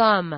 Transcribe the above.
thumb